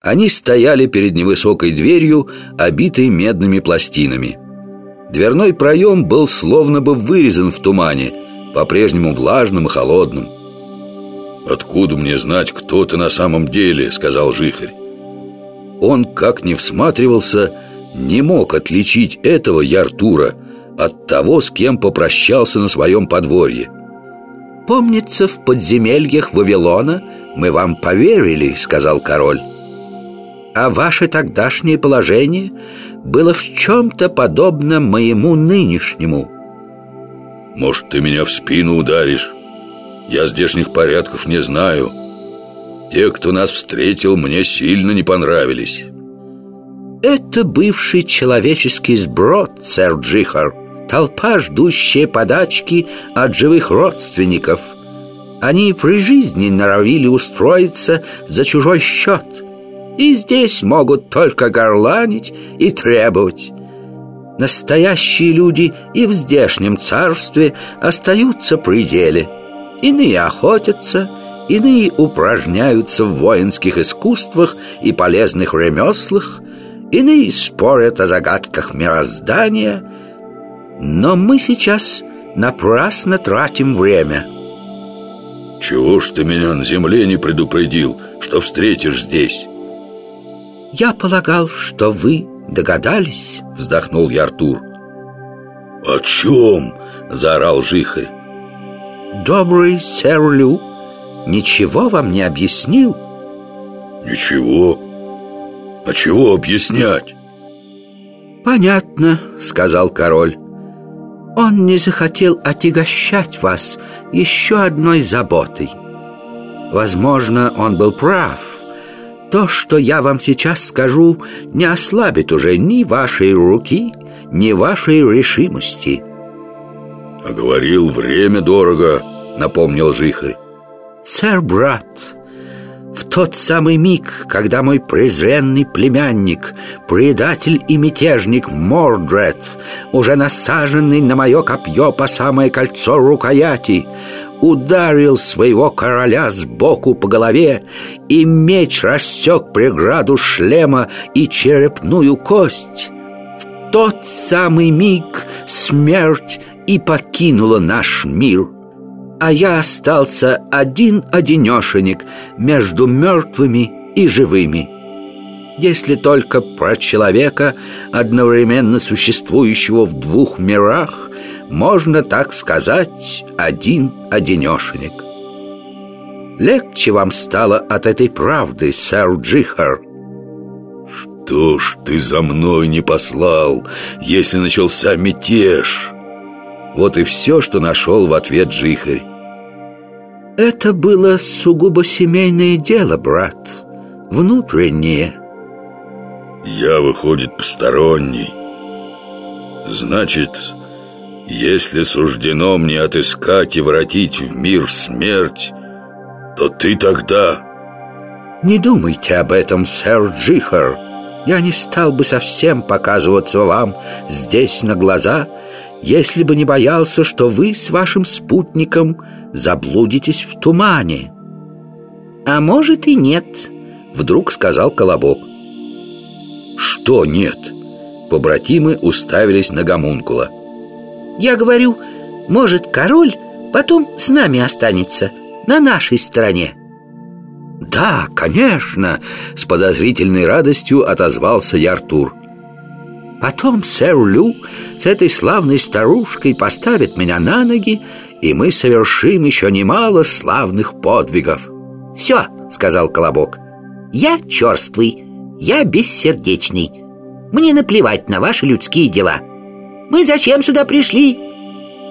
Они стояли перед невысокой дверью, обитой медными пластинами. Дверной проем был словно бы вырезан в тумане, по-прежнему влажным и холодным. «Откуда мне знать, кто ты на самом деле?» — сказал Жихарь. Он, как ни всматривался, не мог отличить этого Яртура от того, с кем попрощался на своем подворье. «Помнится, в подземельях Вавилона мы вам поверили», — сказал король а ваше тогдашнее положение было в чем-то подобно моему нынешнему. Может, ты меня в спину ударишь? Я здешних порядков не знаю. Те, кто нас встретил, мне сильно не понравились. Это бывший человеческий сброд, сэр Джихар. Толпа, ждущая подачки от живых родственников. Они при жизни норовили устроиться за чужой счет – и здесь могут только горланить и требовать. Настоящие люди и в здешнем царстве остаются при деле. Иные охотятся, иные упражняются в воинских искусствах и полезных ремеслах, иные спорят о загадках мироздания. Но мы сейчас напрасно тратим время. Чего ж ты меня на земле не предупредил, что встретишь здесь? «Я полагал, что вы догадались», — вздохнул я Артур. «О чем?» — заорал Жихарь. «Добрый сэр Лю ничего вам не объяснил?» «Ничего? А чего объяснять?» «Понятно», — сказал король. «Он не захотел отягощать вас еще одной заботой. Возможно, он был прав». То, что я вам сейчас скажу, не ослабит уже ни вашей руки, ни вашей решимости. А говорил, время дорого, напомнил Жихарь. Сэр, брат, в тот самый миг, когда мой презренный племянник, предатель и мятежник Мордред, уже насаженный на мое копье по самое кольцо рукояти, ударил своего короля сбоку по голове, и меч рассек преграду шлема и черепную кость. В тот самый миг смерть и покинула наш мир, а я остался один-одинешенек между мертвыми и живыми. Если только про человека, одновременно существующего в двух мирах, можно так сказать, один-одинешенек. Легче вам стало от этой правды, сэр Джихар. Что ж ты за мной не послал, если начался мятеж? Вот и все, что нашел в ответ Джихарь. Это было сугубо семейное дело, брат, внутреннее. Я, выходит, посторонний. Значит, если суждено мне отыскать и воротить в мир смерть, то ты тогда... Не думайте об этом, сэр Джихар. Я не стал бы совсем показываться вам здесь на глаза, если бы не боялся, что вы с вашим спутником заблудитесь в тумане. А может и нет, вдруг сказал Колобок. Что нет? Побратимы уставились на гомункула. Я говорю, может, король потом с нами останется, на нашей стороне. Да, конечно, с подозрительной радостью отозвался Яртур. Потом сэр Лю с этой славной старушкой поставит меня на ноги, и мы совершим еще немало славных подвигов. «Все», — сказал Колобок, — «я черствый, я бессердечный. Мне наплевать на ваши людские дела». Мы зачем сюда пришли?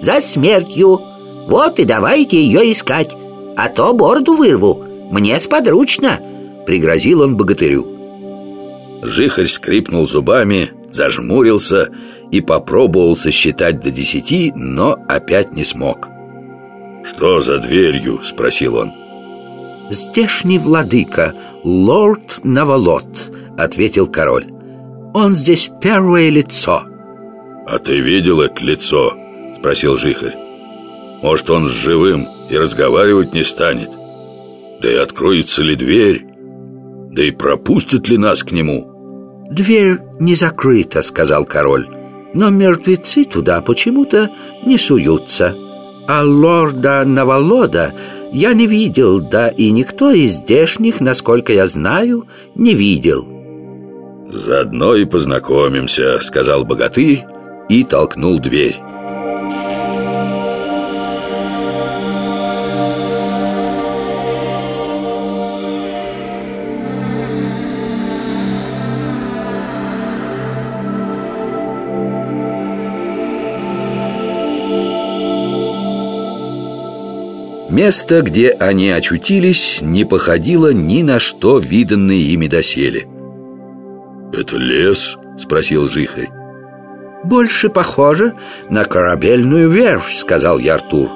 За смертью. Вот и давайте ее искать, а то бороду вырву. Мне сподручно, пригрозил он богатырю. Жихарь скрипнул зубами, зажмурился и попробовал сосчитать до десяти, но опять не смог. «Что за дверью?» — спросил он. «Здешний владыка, лорд Наволот», — ответил король. «Он здесь первое лицо». «А ты видел это лицо?» — спросил Жихарь. «Может, он с живым и разговаривать не станет? Да и откроется ли дверь?» Да и пропустят ли нас к нему? «Дверь не закрыта», — сказал король Но мертвецы туда почему-то не суются А лорда Наволода я не видел Да и никто из здешних, насколько я знаю, не видел «Заодно и познакомимся», — сказал богатырь и толкнул дверь. Место, где они очутились, не походило ни на что виданное ими доселе. «Это лес?» — спросил Жихарь «Больше похоже на корабельную верфь», — сказал я Артур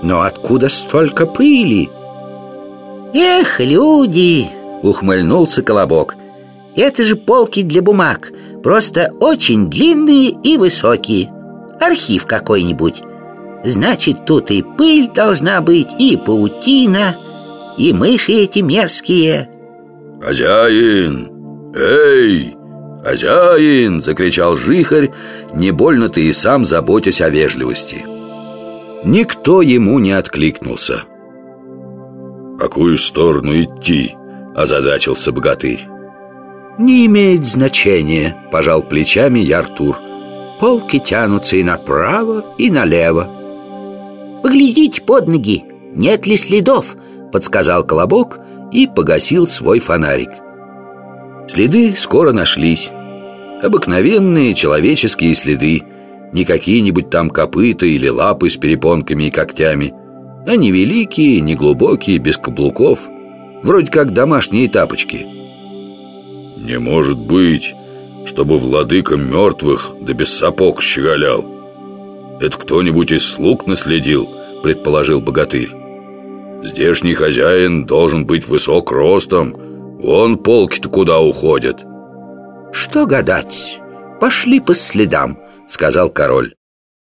«Но откуда столько пыли?» «Эх, люди!» — ухмыльнулся Колобок «Это же полки для бумаг Просто очень длинные и высокие Архив какой-нибудь Значит, тут и пыль должна быть, и паутина, и мыши эти мерзкие «Хозяин! Эй! Хозяин!» — закричал жихарь, не больно ты и сам заботясь о вежливости Никто ему не откликнулся. «В какую сторону идти?» — озадачился богатырь. «Не имеет значения», — пожал плечами я Артур. Полки тянутся и направо, и налево Поглядите под ноги, нет ли следов Подсказал Колобок и погасил свой фонарик Следы скоро нашлись. Обыкновенные человеческие следы. Не какие-нибудь там копыта или лапы с перепонками и когтями А не великие, не глубокие, без каблуков Вроде как домашние тапочки. Не может быть, чтобы владыка мертвых да без сапог щеголял. Это кто-нибудь из слуг наследил, предположил богатырь. Здешний хозяин должен быть высок ростом Вон полки-то куда уходят Что гадать? Пошли по следам, сказал король